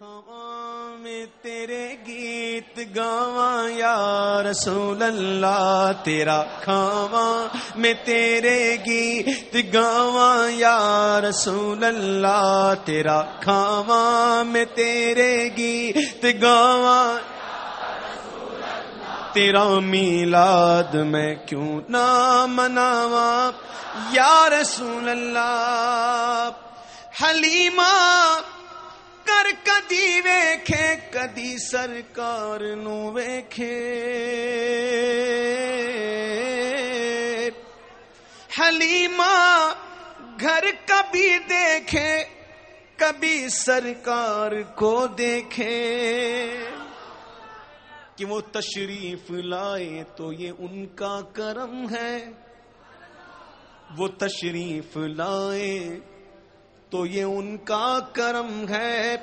میں تیرے گیت گاواں یا رسول اللہ، تیرا کھاواں میں تیرے گیت گاواں یا رسول اللہ، تیرا کھاواں میں تیرے گیت گاواں تیرا میلاد میں کیوں نہ مناواں؟ یا رسول اللہ، حلیمہ کر کدی ویکھے، کدی سرکار نو ویکھے۔ حلیمہ گھر کبھی دیکھے، کبھی سرکار کو دیکھے۔ کہ وہ تشریف لائے تو یہ ان کا کرم ہے۔ وہ تشریف لائے تو یہ ان کا کرم ہے۔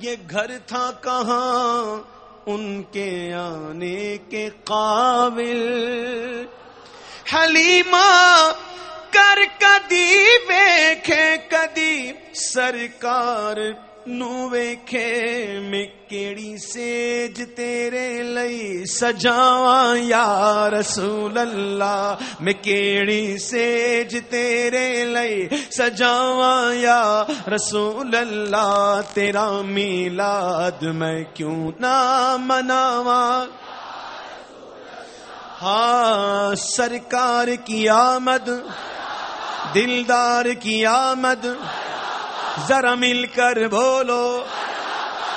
یہ گھر تھا کہاں؟ ان کے آنے کے قابل۔ حلیمہ، کر کدی ویکھے، کدی سرکار نو ویکھے میں کیڑی سیج تیرے لئی سجاواں یا رسول اللہ۔ میں کیڑی سیج تیرے لئی سجاواں یا رسول اللہ۔ تیرا میلاد میں کیوں نہ مناواں؟ ہاں سرکار کی آمد، دلدار کی آمد۔ ذرا مل کر بولو،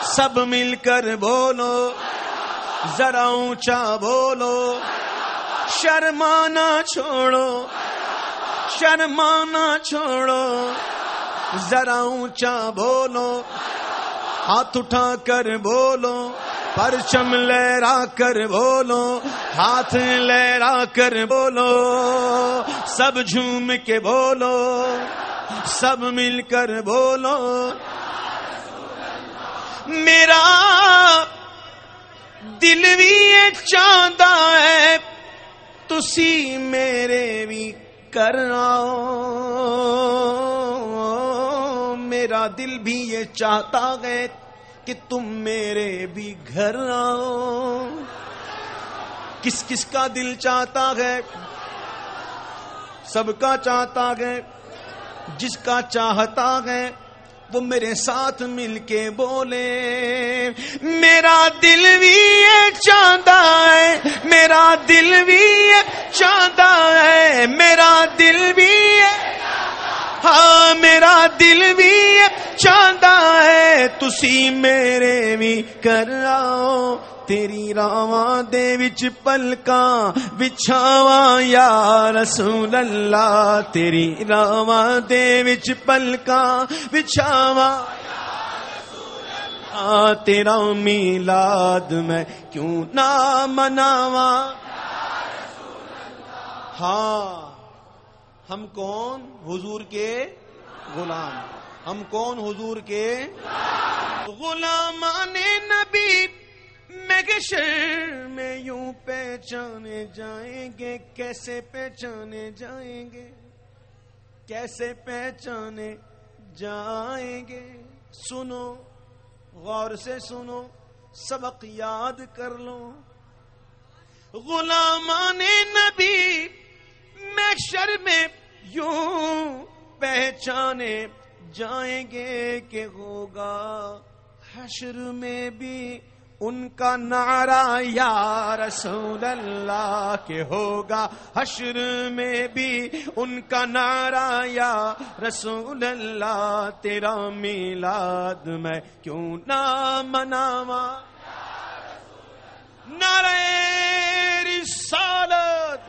سب مل کر بولو، ذرا اونچا بولو، شرمانا چھوڑو شرمانا چھوڑو، ذرا اونچا بولو، ہاتھ اٹھا کر بولو، پرچم لہرا کر بولو، ہاتھ لہرا کر بولو، سب جھوم کے بولو سب مل کر بولو. میرا دل بھی یہ چاہتا ہے، تسی میرے بھی کرنا میرا دل بھی یہ چاہتا ہے کہ تم میرے بھی گھر آؤ. کس کس کا دل چاہتا ہے؟ سب کا چاہتا ہے جس کا چاہتا ہے وہ میرے ساتھ مل کے بولے۔ میرا دل بھی یہ چاہتا ہے، میرا دل بھی یہ چاہتا ہے، میرا دل بھی ہاں میرا دل بھی چاہتا ہے، تسی میرے بھی کر آؤ۔ تیری راواں دے وچ پلکاں بچھاواں یا رسول اللہ تیری راواں دے وچ پلکاں بچھاواں تیرا میلاد میں کیوں نہ مناواں ہاں ہم کون حضور کے غلام ہم کون حضور کے غلامان نبی میگشر میں یوں پہچانے جائیں گے، کیسے پہچانے جائیں گے؟ کیسے پہچانے جائیں گے؟ سنو، غور سے سنو، سبق یاد کر لو۔ غلامان نبی، محشر میں یوں پہچانے جائیں گے کہ ہوگا حشر میں بھی ان کا نعرہ یا رسول اللہ کے ہوگا حشر میں بھی ان کا نعرہ یا رسول اللہ تیرا میلاد میں کیوں نہ مناواں نعرہ رسالت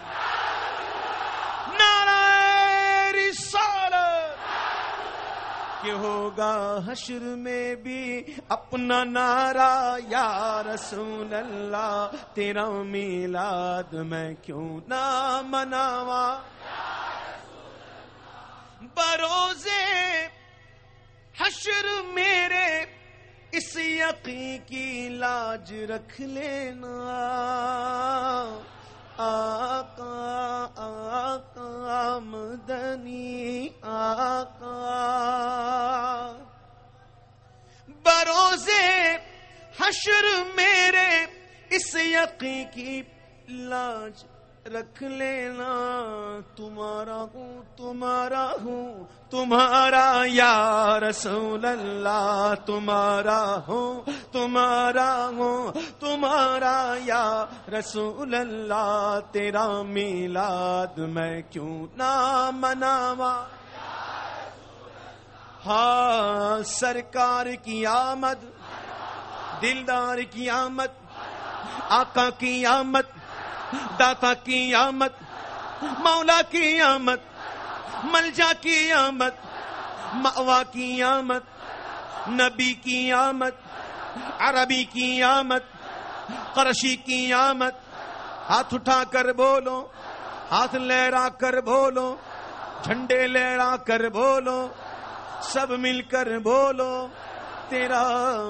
نعرہ رسالت کہ ہوگا حشر میں بھی اپنا نعرہ، یا رسول اللہ، تیرا میلاد میں کیوں نہ مناواں؟ بروزے حشر میرے، اس یقین کی لاج رکھ لینا۔ آقا یقین کی لاج رکھ لینا۔ تمہارا ہوں تمہارا ہوں، تمہارا یا رسول اللہ۔ تمہارا ہوں تمہارا ہوں، تمہارا یا رسول اللہ۔ تیرا میلاد میں کیوں نہ مناوا ہاں سرکار کی آمد، دلدار کی آمد آقا کی آمد، داتا کی آمد، مولا کی آمد، ملجا کی آمد موا کی آمد، نبی کی آمد، عربی کی آمد، قرشی کی آمد۔ ہاتھ اٹھا کر بولو، ہاتھ لہرا کر بولو، جھنڈے لہرا کر بولو، سب مل کر بولو، تیرا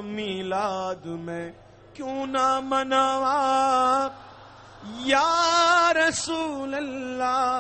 میلاد میں کیوں نہ مناوا؟ یا رسول اللہ